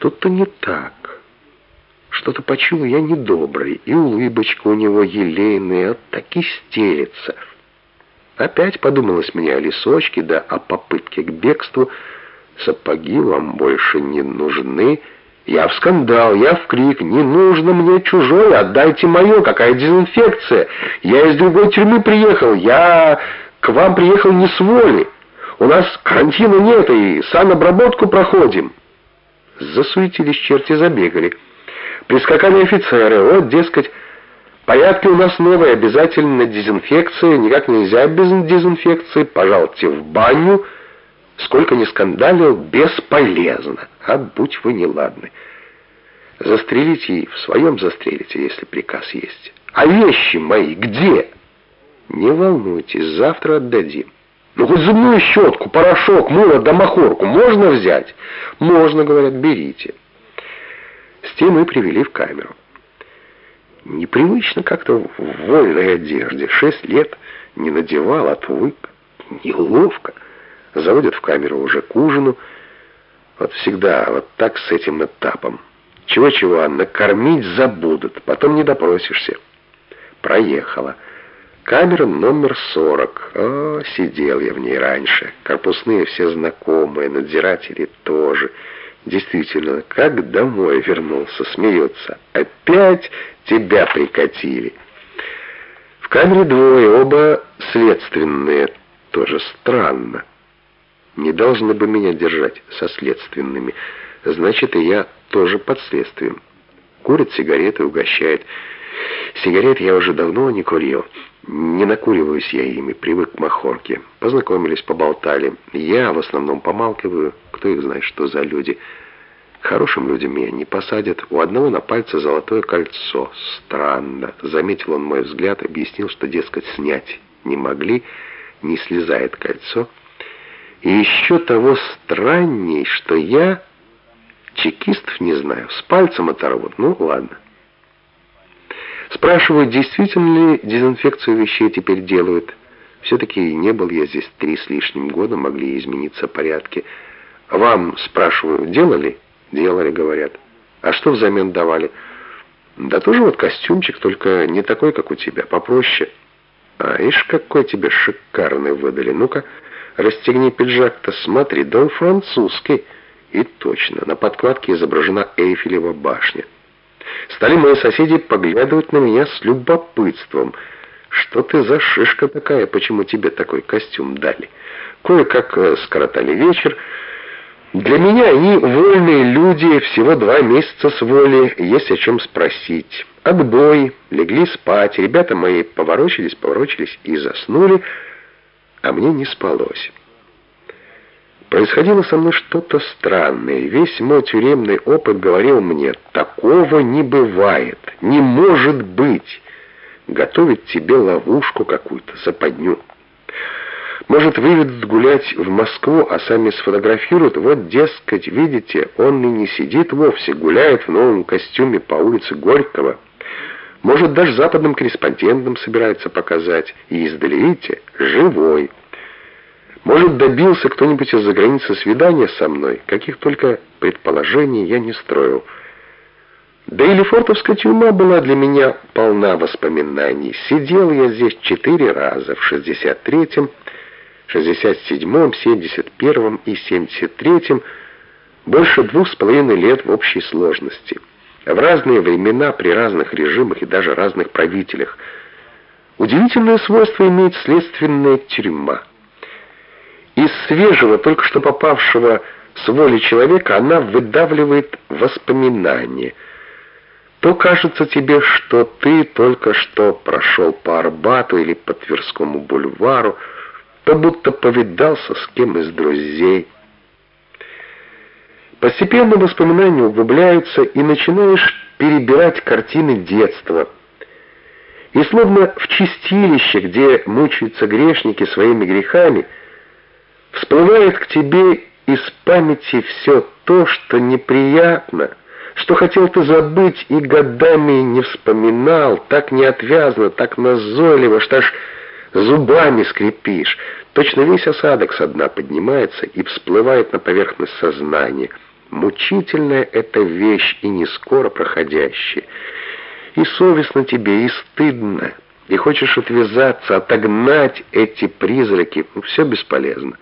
Что-то не так. Что-то почуял я недобрый, и улыбочка у него елейная, так и стелется. Опять подумалось мне о лесочке, да о попытке к бегству. Сапоги вам больше не нужны. Я в скандал, я в крик. Не нужно мне чужое, отдайте мое. Какая дезинфекция? Я из другой тюрьмы приехал. Я к вам приехал не с воли. У нас карантина нет, и санобработку проходим. Засуетились черти, забегали. Прискакали офицеры. Вот, дескать, порядки у нас новые, обязательно дезинфекция. Никак нельзя без дезинфекции. Пожалуйте в баню. Сколько ни скандалил, бесполезно. А будь вы неладны. Застрелите и в своем застрелите, если приказ есть. А вещи мои где? Не волнуйтесь, завтра отдадим. Ну хоть зубную щетку, порошок, мыло да можно взять? Можно, говорят, берите. С тем и привели в камеру. Непривычно как-то в вольной одежде. Шесть лет не надевал, отвык. Неловко. Заводят в камеру уже к ужину. Вот всегда вот так с этим этапом. Чего-чего, накормить забудут, потом не допросишься. Проехала. Камера номер 40. О, сидел я в ней раньше. Корпусные все знакомые, надзиратели тоже. Действительно, как домой вернулся, смеется. Опять тебя прикатили. В камере двое, оба следственные. Тоже странно. Не должны бы меня держать со следственными. Значит, и я тоже под следствием. Курит сигареты, угощает. Сигарет я уже давно не курил. Не накуриваюсь я ими, привык к махорке. Познакомились, поболтали. Я в основном помалкиваю. Кто их знает, что за люди. К хорошим людям меня не посадят. У одного на пальце золотое кольцо. Странно. Заметил он мой взгляд, объяснил, что, дескать, снять не могли. Не слезает кольцо. И еще того странней, что я чекистов не знаю. С пальцем оторвут. Ну, ладно. Спрашивают, действительно ли дезинфекцию вещей теперь делают. Все-таки не был я здесь три с лишним года, могли измениться порядки. Вам, спрашиваю, делали? Делали, говорят. А что взамен давали? Да тоже вот костюмчик, только не такой, как у тебя, попроще. А ишь, какой тебе шикарный выдали. Ну-ка, расстегни пиджак-то, смотри, да он французский. И точно, на подкладке изображена Эйфелева башня. Стали мои соседи поглядывать на меня с любопытством. Что ты за шишка такая, почему тебе такой костюм дали? Кое-как э, скоротали вечер. Для меня они вольные люди, всего два месяца с воли, есть о чем спросить. Отбой, легли спать, ребята мои поворочились, поворочились и заснули, а мне не спалось. Происходило со мной что-то странное. Весь мой тюремный опыт говорил мне, такого не бывает, не может быть. Готовить тебе ловушку какую-то, западню. Может, выведут гулять в Москву, а сами сфотографируют. Вот, дескать, видите, он и не сидит вовсе, гуляет в новом костюме по улице Горького. Может, даже западным корреспондентам собирается показать. И издали, видите, живой. Может, добился кто-нибудь из-за границы свидания со мной, каких только предположений я не строил. Да и Лефортовская тюрьма была для меня полна воспоминаний. Сидел я здесь четыре раза, в 63-м, 67-м, 71-м и 73-м, больше двух с половиной лет в общей сложности. В разные времена, при разных режимах и даже разных правителях. Удивительное свойство имеет следственная тюрьма – из свежего, только что попавшего с воли человека, она выдавливает воспоминания. То кажется тебе, что ты только что прошел по Арбату или по Тверскому бульвару, то будто повидался с кем из друзей. Постепенно воспоминания углубляются, и начинаешь перебирать картины детства. И словно в чистилище, где мучаются грешники своими грехами, Всплывает к тебе из памяти все то, что неприятно, что хотел ты забыть и годами не вспоминал, так неотвязно, так назойливо, что аж зубами скрипишь. Точно весь осадок со дна поднимается и всплывает на поверхность сознания. Мучительная эта вещь и не скоро проходящая. И совестно тебе, и стыдно, и хочешь отвязаться, отогнать эти призраки, все бесполезно.